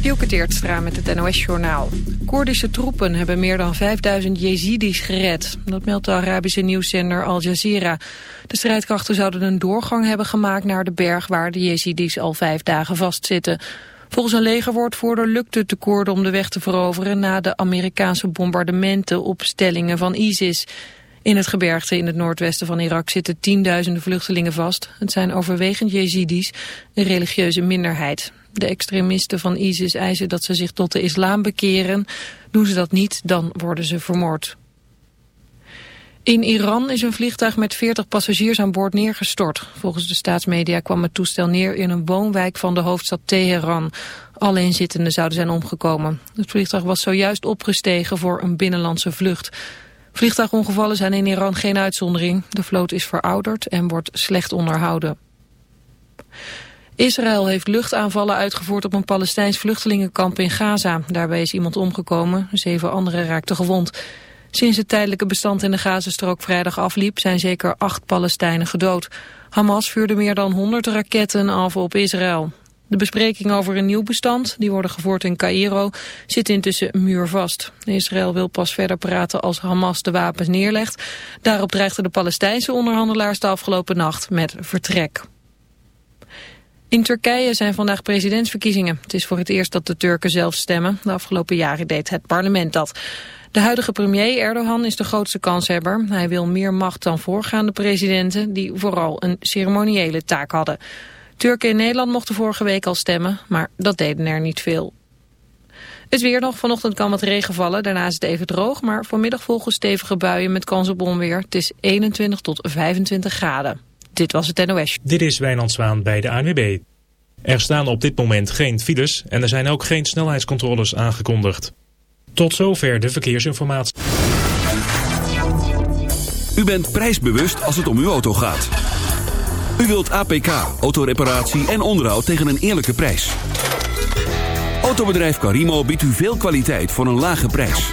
Dielke met het NOS-journaal. Koerdische troepen hebben meer dan 5000 Jezidis gered. Dat meldt de Arabische nieuwszender Al Jazeera. De strijdkrachten zouden een doorgang hebben gemaakt naar de berg... waar de Jezidis al vijf dagen vastzitten. Volgens een legerwoordvoerder lukte het de Koerden om de weg te veroveren... na de Amerikaanse bombardementen op stellingen van ISIS... In het gebergte in het noordwesten van Irak zitten tienduizenden vluchtelingen vast. Het zijn overwegend Jezidis, een religieuze minderheid. De extremisten van ISIS eisen dat ze zich tot de islam bekeren. Doen ze dat niet, dan worden ze vermoord. In Iran is een vliegtuig met 40 passagiers aan boord neergestort. Volgens de staatsmedia kwam het toestel neer in een woonwijk van de hoofdstad Teheran. Alle inzittenden zouden zijn omgekomen. Het vliegtuig was zojuist opgestegen voor een binnenlandse vlucht. Vliegtuigongevallen zijn in Iran geen uitzondering. De vloot is verouderd en wordt slecht onderhouden. Israël heeft luchtaanvallen uitgevoerd op een Palestijns vluchtelingenkamp in Gaza. Daarbij is iemand omgekomen, zeven anderen raakten gewond. Sinds het tijdelijke bestand in de Gazastrook vrijdag afliep zijn zeker acht Palestijnen gedood. Hamas vuurde meer dan 100 raketten af op Israël. De bespreking over een nieuw bestand, die worden gevoerd in Cairo, zit intussen muurvast. Israël wil pas verder praten als Hamas de wapens neerlegt. Daarop dreigden de Palestijnse onderhandelaars de afgelopen nacht met vertrek. In Turkije zijn vandaag presidentsverkiezingen. Het is voor het eerst dat de Turken zelf stemmen. De afgelopen jaren deed het parlement dat. De huidige premier Erdogan is de grootste kanshebber. Hij wil meer macht dan voorgaande presidenten... die vooral een ceremoniële taak hadden. Turken in Nederland mochten vorige week al stemmen, maar dat deden er niet veel. Het weer nog. Vanochtend kan wat regen vallen. Daarna is het even droog. Maar vanmiddag volgen stevige buien met kans op onweer. Het is 21 tot 25 graden. Dit was het NOS. Dit is Wijnand Zwaan bij de ANWB. Er staan op dit moment geen files en er zijn ook geen snelheidscontroles aangekondigd. Tot zover de verkeersinformatie. U bent prijsbewust als het om uw auto gaat. U wilt APK, autoreparatie en onderhoud tegen een eerlijke prijs. Autobedrijf Carimo biedt u veel kwaliteit voor een lage prijs.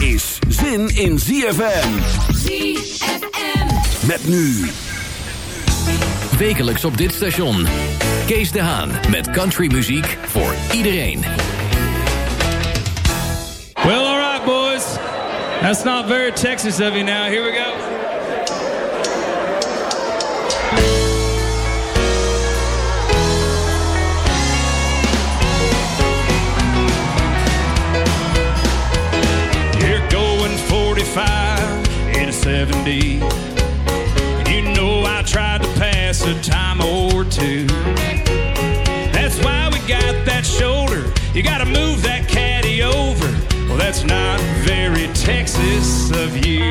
Is zin in ZFM. ZFM. Met nu. Wekelijks op dit station. Kees de Haan met countrymuziek voor iedereen. Well, all right, boys. That's not very Texas of you now. Here we go. 45 in a 70. You know I tried to pass a time or two. That's why we got that shoulder. You gotta move that caddy over. Well, that's not very Texas of you.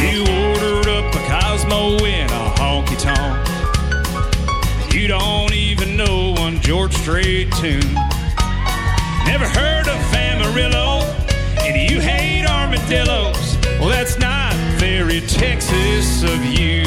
You ordered up a Cosmo in a honky tonk. You don't even know one George Strait tune. Never heard of Amarillo, and you hate. Costellos. Well, that's not very Texas of you.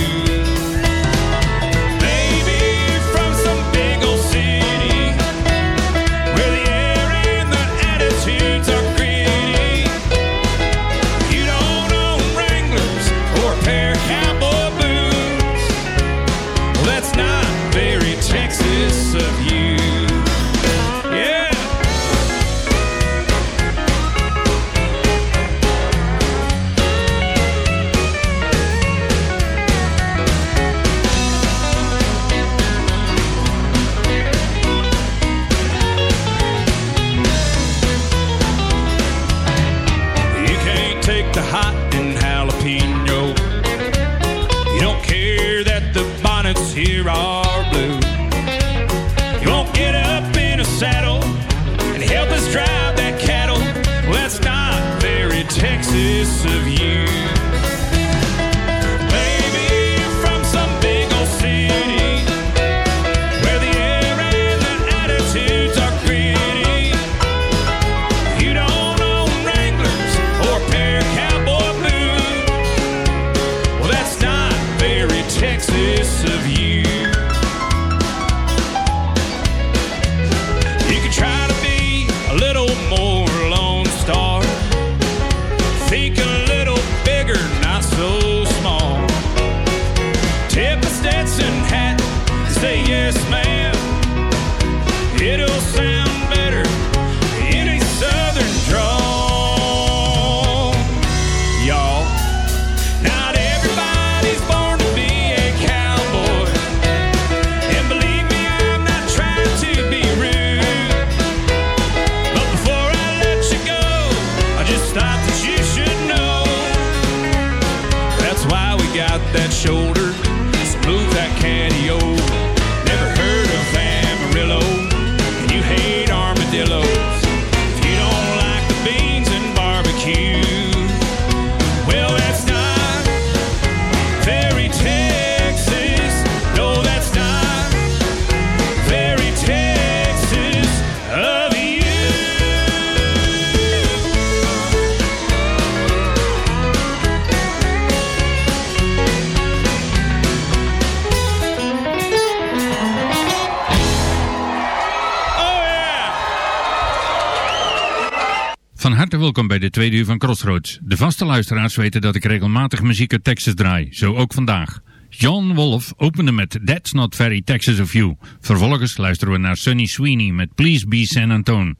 de tweede uur van Crossroads. De vaste luisteraars weten dat ik regelmatig muziek uit Texas draai, zo ook vandaag. John Wolf opende met That's Not Very Texas of You. Vervolgens luisteren we naar Sunny Sweeney met Please Be San Antonio.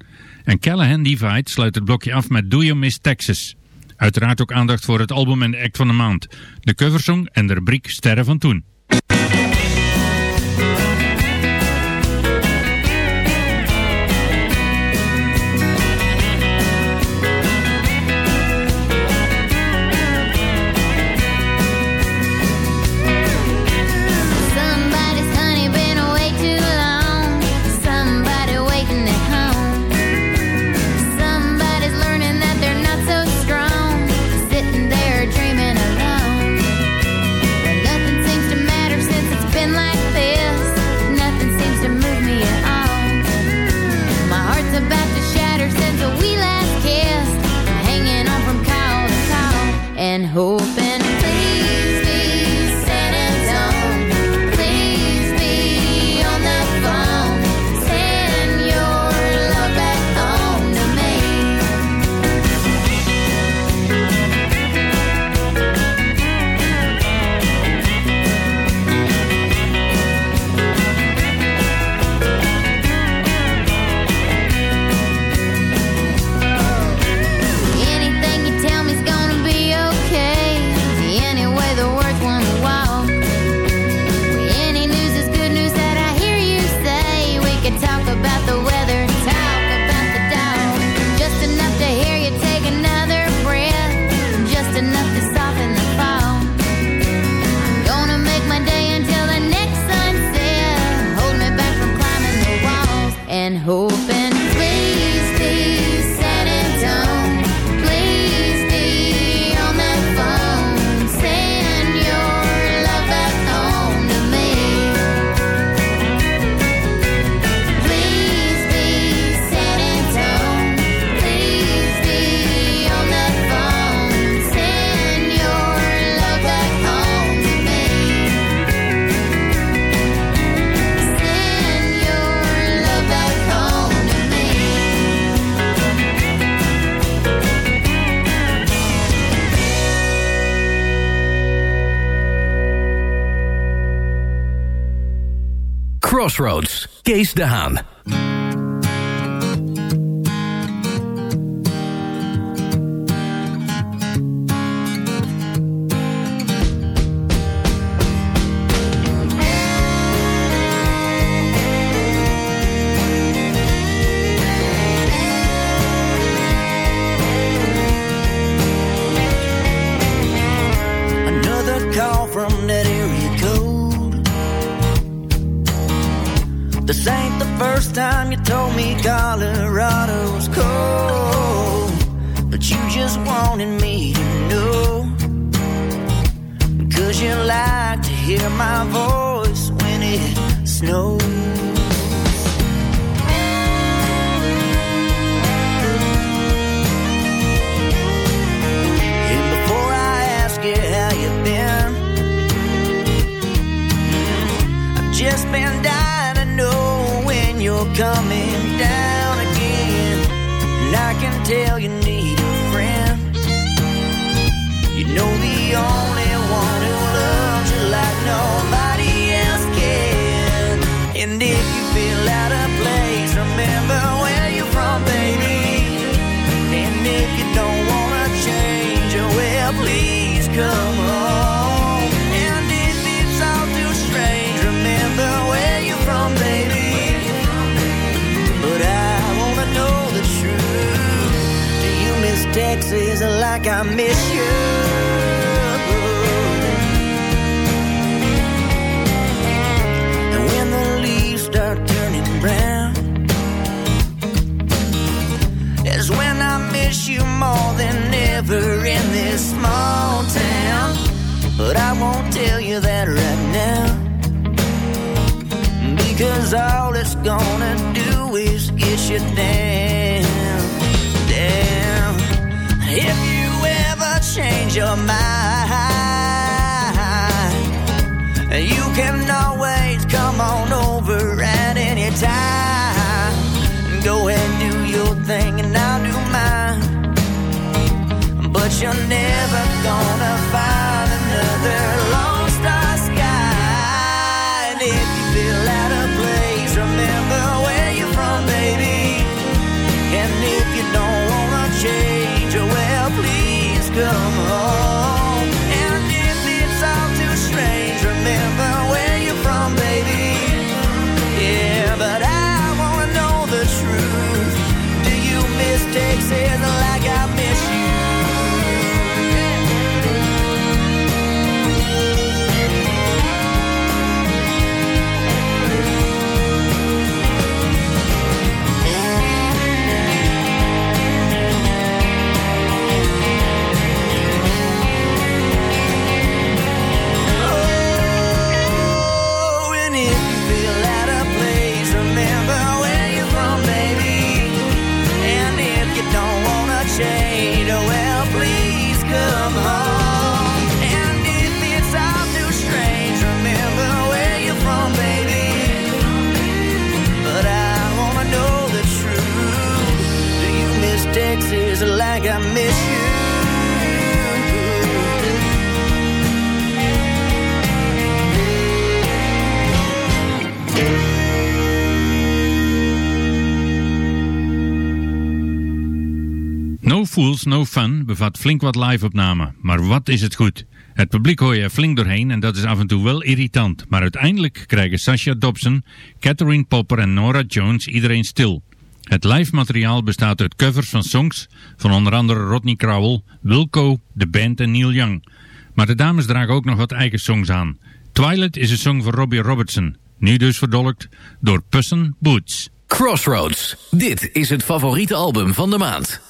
En Callahan Divide sluit het blokje af met Do You Miss Texas. Uiteraard ook aandacht voor het album en de act van de maand. De coversong en de rubriek Sterren van Toen. Crossroads. Kees de damn, damn. If you ever change your mind, you can always come on over at any time. Go ahead, do your thing, and I'll do mine. But you're never gonna Fools No Fun bevat flink wat live-opnamen, maar wat is het goed. Het publiek hoor je er flink doorheen en dat is af en toe wel irritant, maar uiteindelijk krijgen Sasha Dobson, Catherine Popper en Nora Jones iedereen stil. Het live materiaal bestaat uit covers van songs van onder andere Rodney Crowell, Wilco, The Band en Neil Young. Maar de dames dragen ook nog wat eigen songs aan. Twilight is een song van Robbie Robertson, nu dus verdolkt door Pussen Boots. Crossroads, dit is het favoriete album van de maand.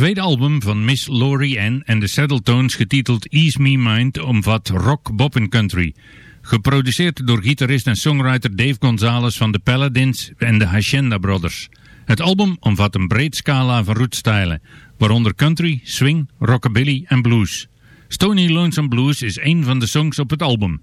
Het tweede album van Miss Laurie Ann en de Saddletones getiteld Ease Me Mind omvat rock, bop en country. Geproduceerd door gitarist en songwriter Dave Gonzalez van de Paladins en de Hacienda Brothers. Het album omvat een breed scala van rootstijlen, waaronder country, swing, rockabilly en blues. Stony Lonesome Blues is een van de songs op het album.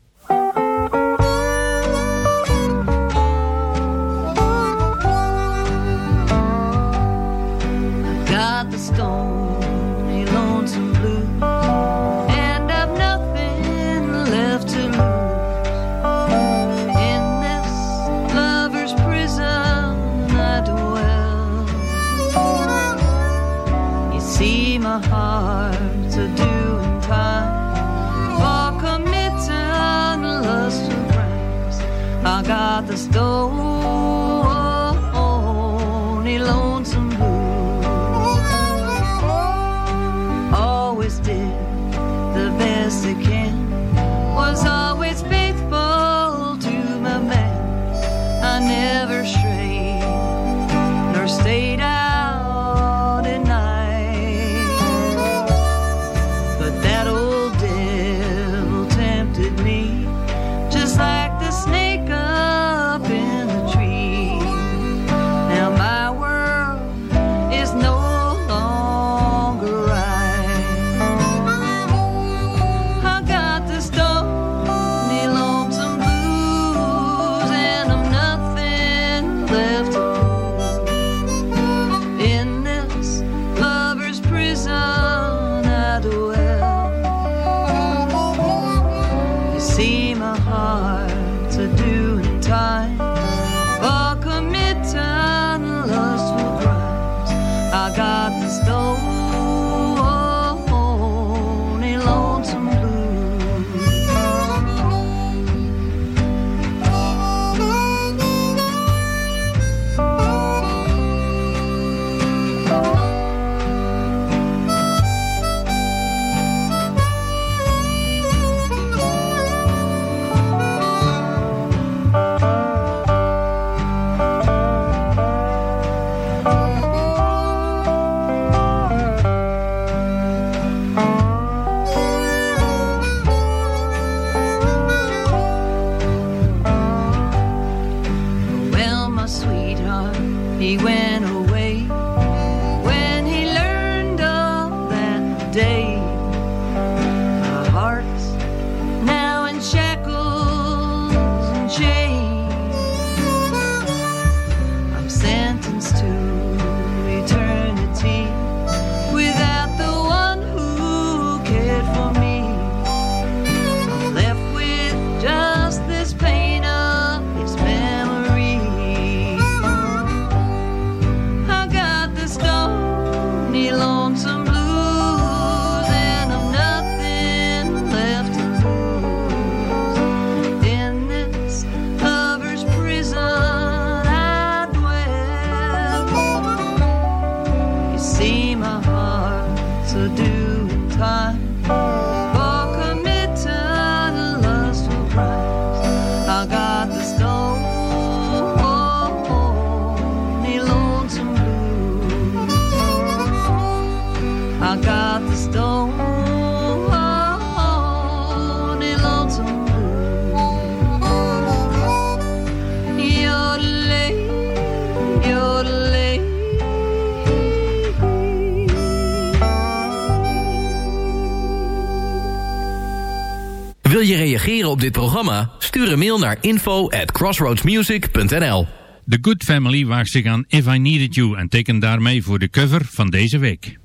Wil je reageren op dit programma? Stuur een mail naar info at crossroadsmusic.nl The Good Family waagt zich aan If I Needed You en tekent daarmee voor de cover van deze week.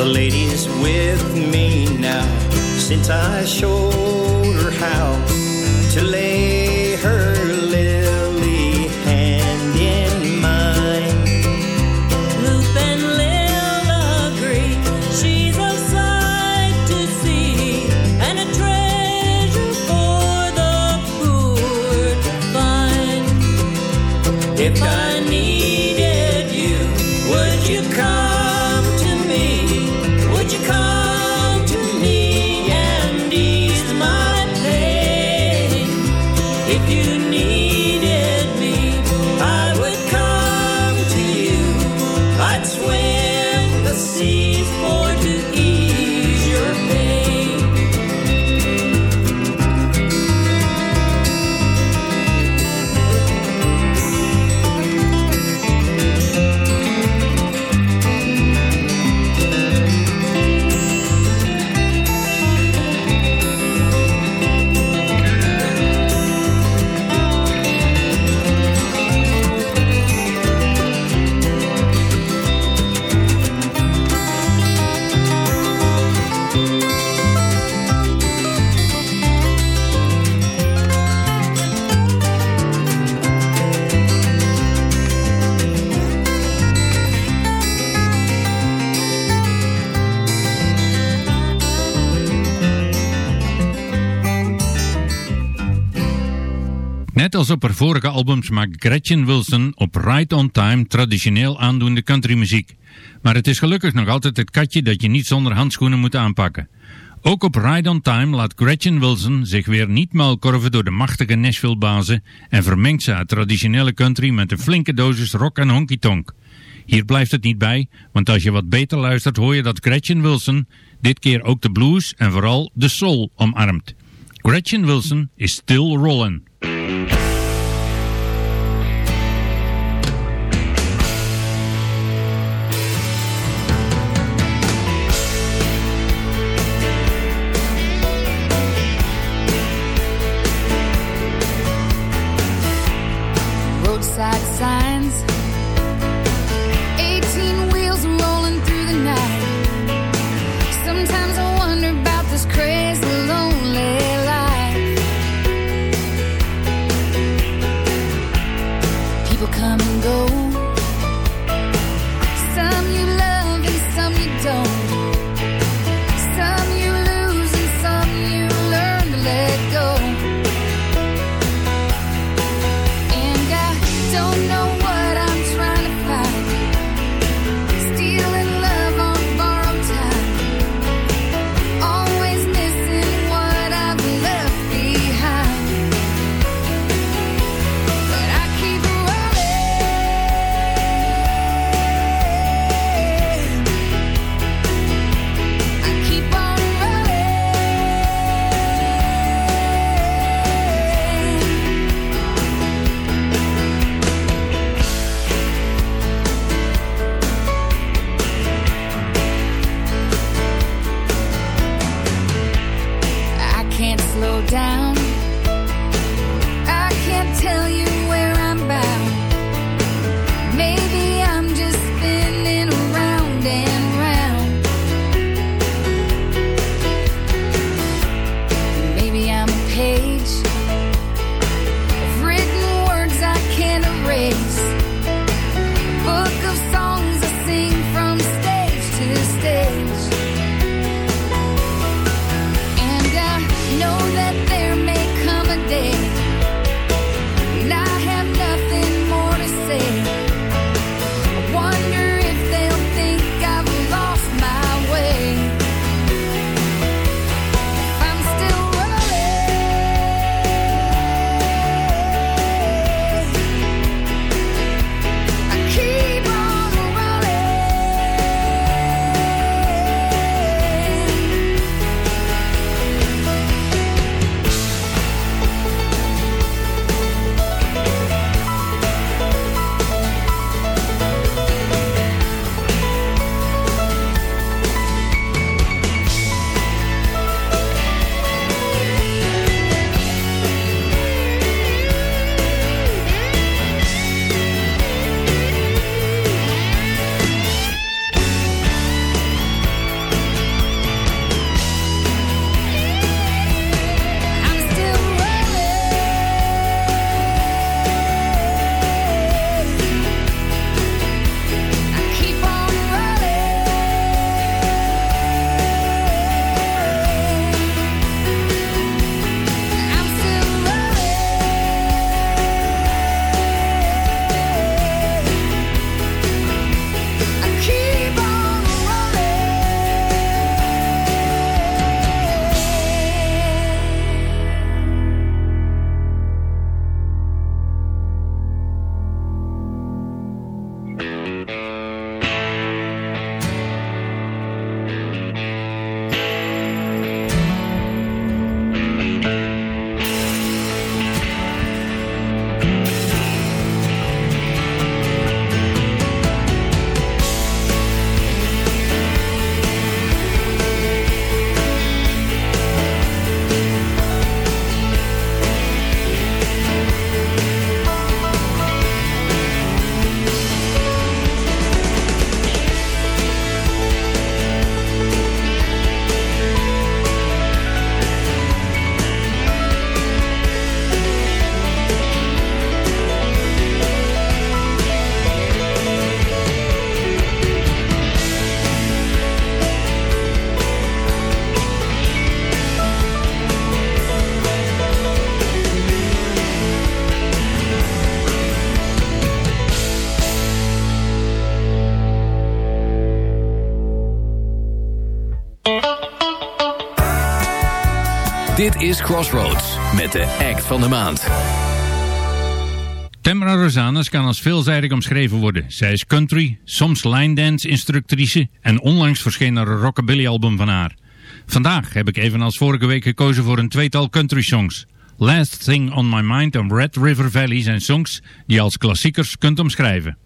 The lady's with me now, since I showed her how to lay als op haar vorige albums maakt Gretchen Wilson op Right on Time traditioneel aandoende countrymuziek. Maar het is gelukkig nog altijd het katje dat je niet zonder handschoenen moet aanpakken. Ook op Ride on Time laat Gretchen Wilson zich weer niet muilkorven door de machtige Nashville-bazen en vermengt ze haar traditionele country met een flinke dosis rock en honky-tonk. Hier blijft het niet bij, want als je wat beter luistert hoor je dat Gretchen Wilson dit keer ook de blues en vooral de soul omarmt. Gretchen Wilson is still rollin'. roadside sign Dit is Crossroads met de act van de maand. Tamara Rosanas kan als veelzijdig omschreven worden. Zij is country, soms line dance instructrice en onlangs verscheen er een rockabilly album van haar. Vandaag heb ik evenals vorige week gekozen voor een tweetal country songs. Last Thing on My Mind en Red River Valley zijn songs die je als klassiekers kunt omschrijven.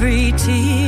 every tear.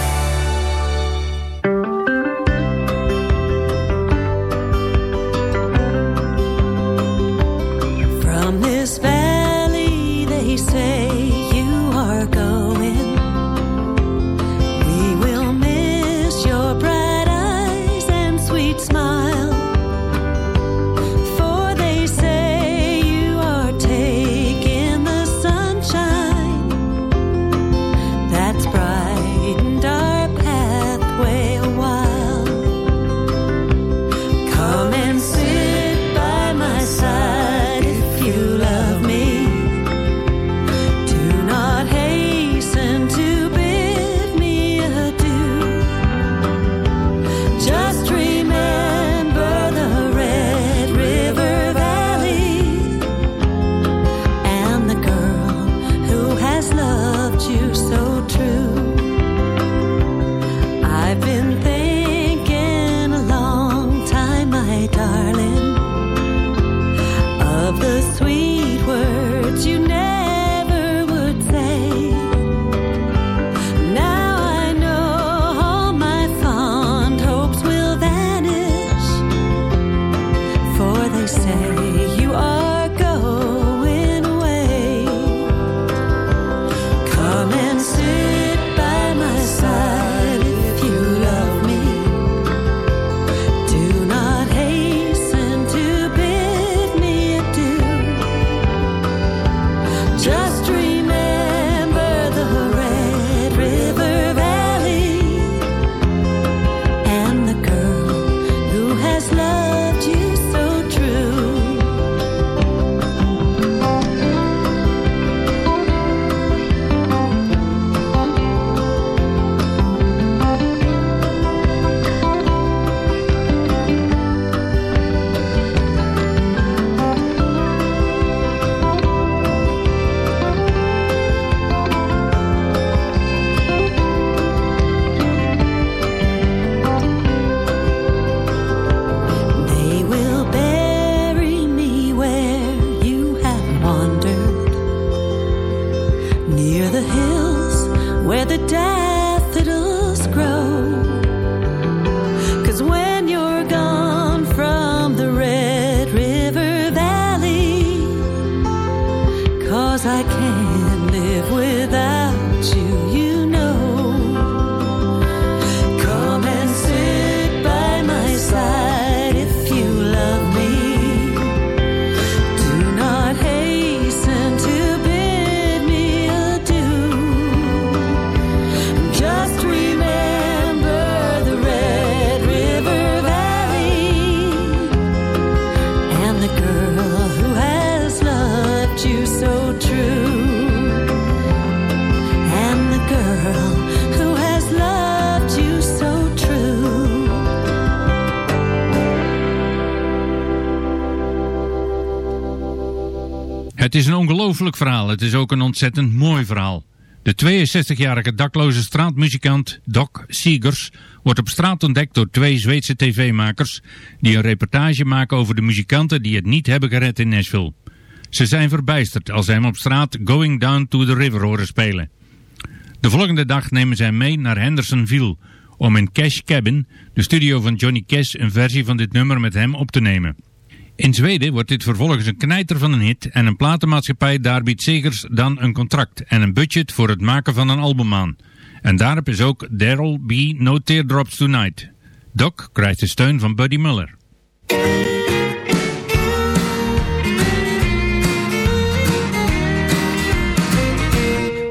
Het is ook een ontzettend mooi verhaal. De 62-jarige dakloze straatmuzikant Doc Seegers wordt op straat ontdekt door twee Zweedse tv-makers die een reportage maken over de muzikanten die het niet hebben gered in Nashville. Ze zijn verbijsterd als ze hem op straat Going Down to the River horen spelen. De volgende dag nemen zij mee naar Hendersonville om in Cash Cabin, de studio van Johnny Cash, een versie van dit nummer met hem op te nemen. In Zweden wordt dit vervolgens een knijter van een hit en een platenmaatschappij daar biedt Segers dan een contract en een budget voor het maken van een album aan. En daarop is ook There'll Be No Teardrops Tonight. Doc krijgt de steun van Buddy Muller.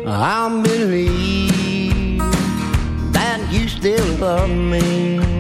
I believe you still love me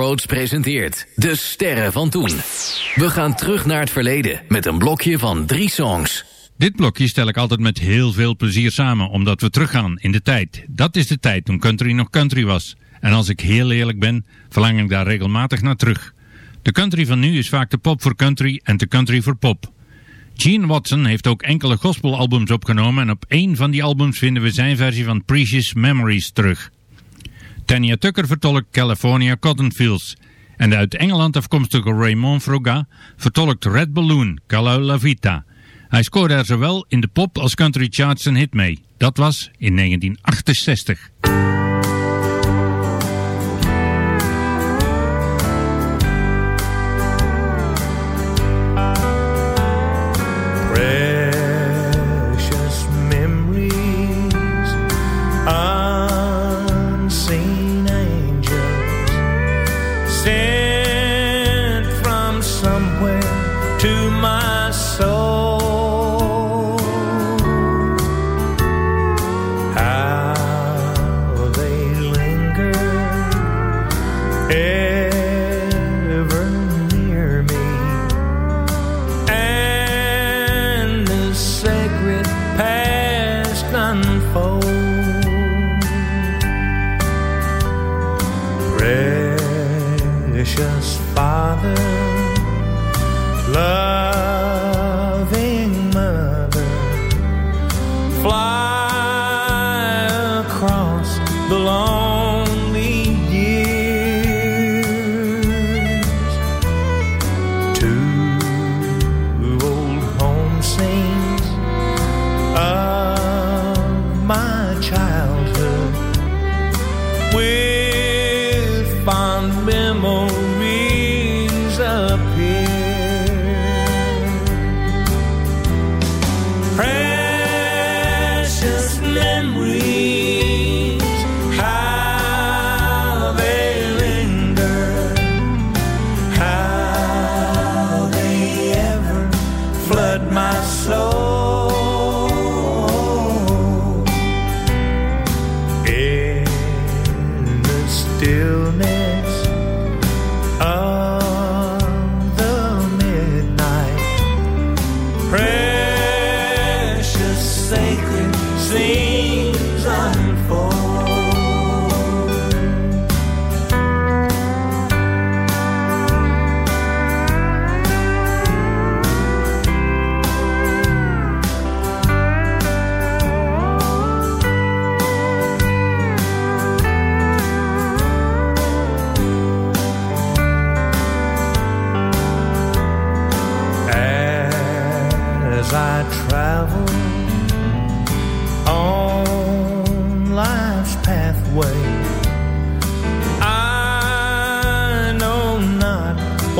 Presenteert De Sterren van Toen. We gaan terug naar het verleden met een blokje van drie songs. Dit blokje stel ik altijd met heel veel plezier samen, omdat we teruggaan in de tijd. Dat is de tijd toen country nog country was. En als ik heel eerlijk ben, verlang ik daar regelmatig naar terug. De country van nu is vaak de pop voor country en de country voor pop. Gene Watson heeft ook enkele gospelalbums opgenomen en op één van die albums vinden we zijn versie van Precious Memories terug. Tanya Tucker vertolkt California Cotton Fields en de uit Engeland afkomstige Raymond Froga vertolkt Red Balloon, Calo La Vita. Hij scoorde er zowel in de pop als country charts een hit mee. Dat was in 1968.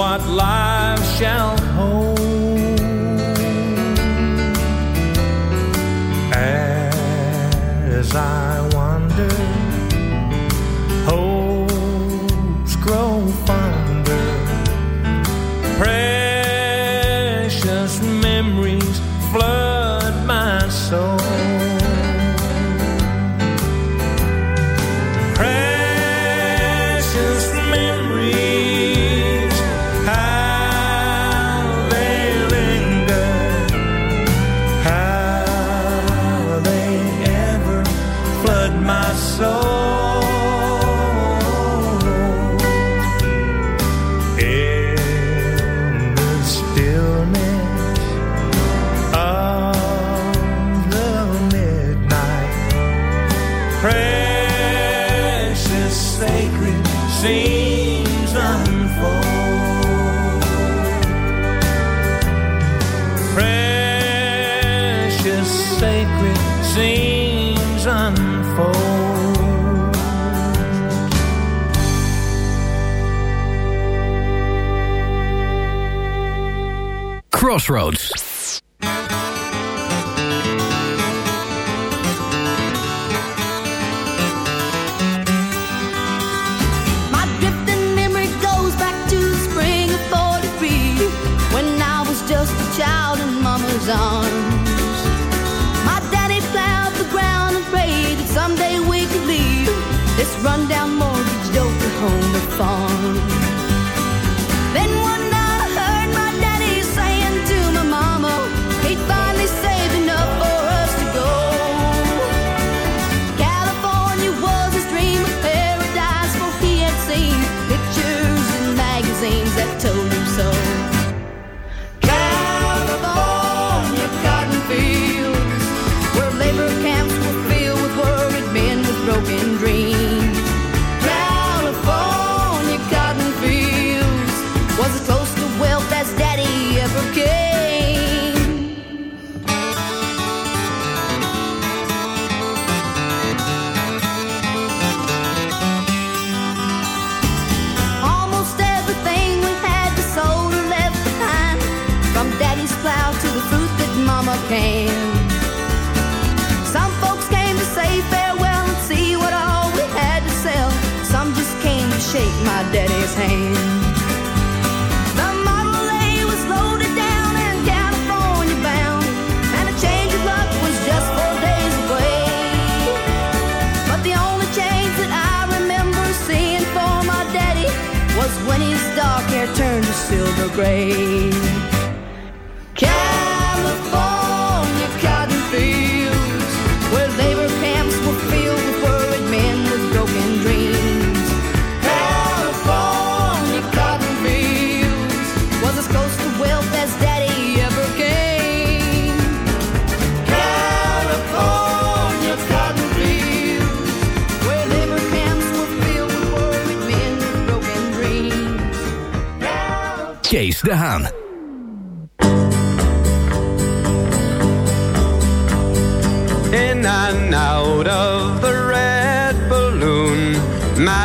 What life shall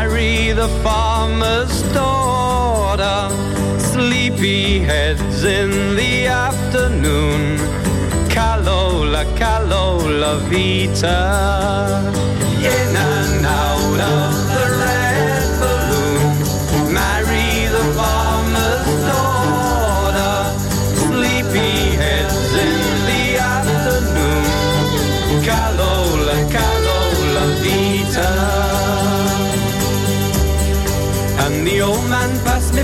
Marry the farmer's daughter. Sleepy heads in the afternoon. Calola, calola vita. In and out of the red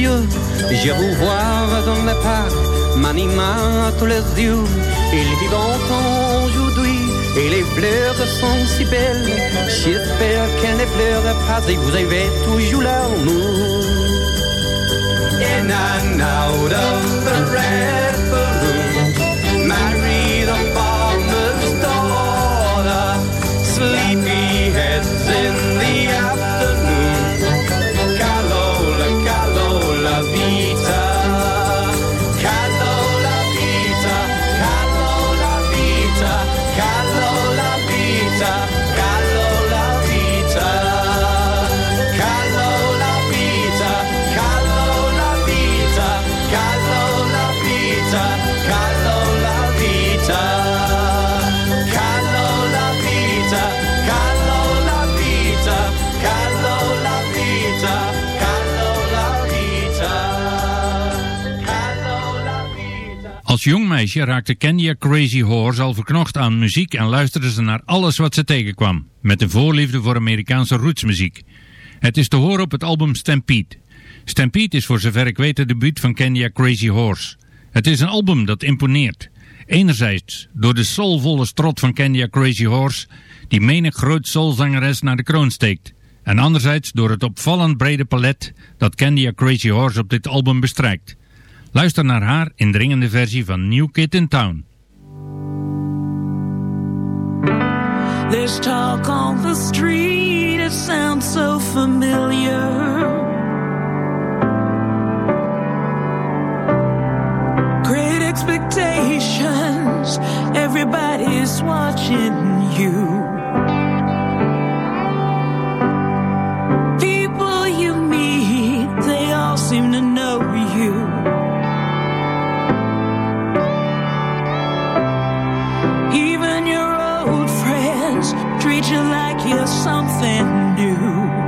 monsieur, je vous vois dans le parc, m'anima à tous les yeux, il vit longtemps aujourd'hui, et les fleurs sont si belles, j'espère qu'elles ne pleurent pas et vous avez toujours l'amour. In and out of the red balloon, Als jong meisje raakte Kenya Crazy Horse al verknocht aan muziek en luisterde ze naar alles wat ze tegenkwam, met een voorliefde voor Amerikaanse rootsmuziek. Het is te horen op het album Stampede. Stampede is voor zover ik weet het debuut van Kenya Crazy Horse. Het is een album dat imponeert. Enerzijds door de soulvolle strot van Kenya Crazy Horse, die menig groot soulzangeres naar de kroon steekt. En anderzijds door het opvallend brede palet dat Kenya Crazy Horse op dit album bestrijkt. Luister naar haar indringende versie van New Kid in Town. There's talk on the street, it sounds so familiar. Great expectations, everybody's watching you. Treat you like you're something new.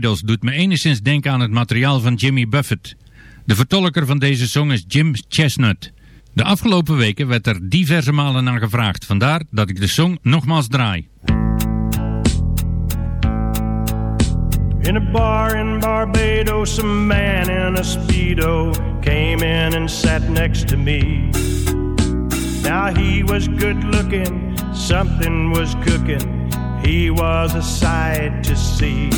Doet me enigszins denken aan het materiaal van Jimmy Buffett. De vertolker van deze song is Jim Chestnut. De afgelopen weken werd er diverse malen naar gevraagd, vandaar dat ik de song nogmaals draai. In a bar in Barbados, a man in a Speedo came in and sat next to me. Now he was good looking, something was cooking, he was a sight to see.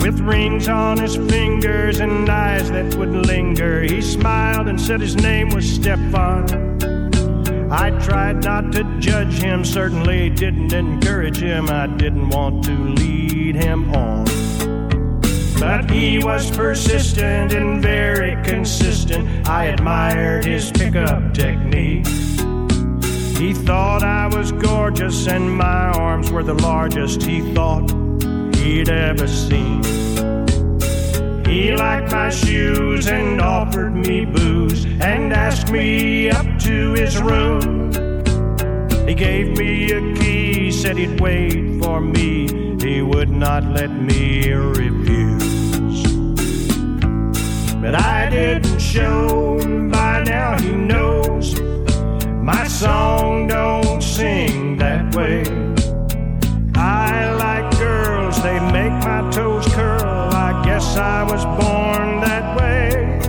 With rings on his fingers and eyes that would linger, he smiled and said his name was Stefan. I tried not to judge him, certainly didn't encourage him. I didn't want to lead him on. But he was persistent and very consistent. I admired his pickup technique. He thought I was gorgeous and my arms were the largest he thought he'd ever seen. He liked my shoes and offered me booze and asked me up to his room. He gave me a key, said he'd wait for me. He would not let me refuse. But I didn't show, by now he knows my song don't sing that way. Curl. I guess I was born that way.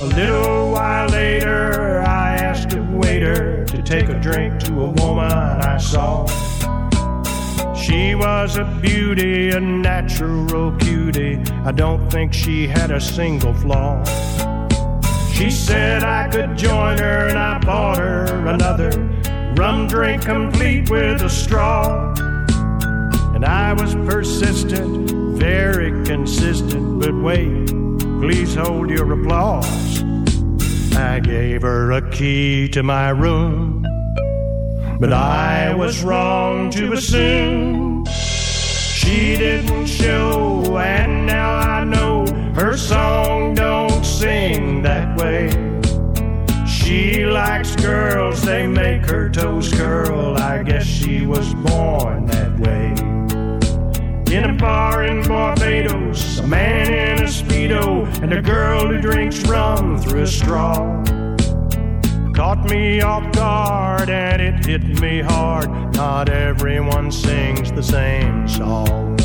A little while later, I asked a waiter to take a drink to a woman I saw. She was a beauty, a natural cutie. I don't think she had a single flaw. She said I could join her, and I bought her another rum drink complete with a straw. And I was persistent, very consistent. But wait, please hold your applause. I gave her a key to my room, but I was wrong to assume she didn't show, and now I know her song don't sing that way. She likes girls, they make her toes curl. I guess she was born that way. In a bar in Barbados, a man in a Speedo, and a girl who drinks rum through a straw. Caught me off guard and it hit me hard. Not everyone sings the same song.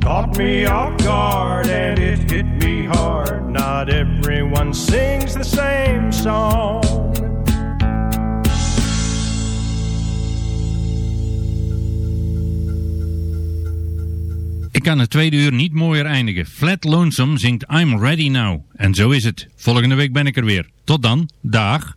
Caught me off guard and it hit me hard. Not everyone sings the same song. Kan het tweede uur niet mooier eindigen. Flat Lonesome zingt I'm Ready Now. En zo is het. Volgende week ben ik er weer. Tot dan. Dag.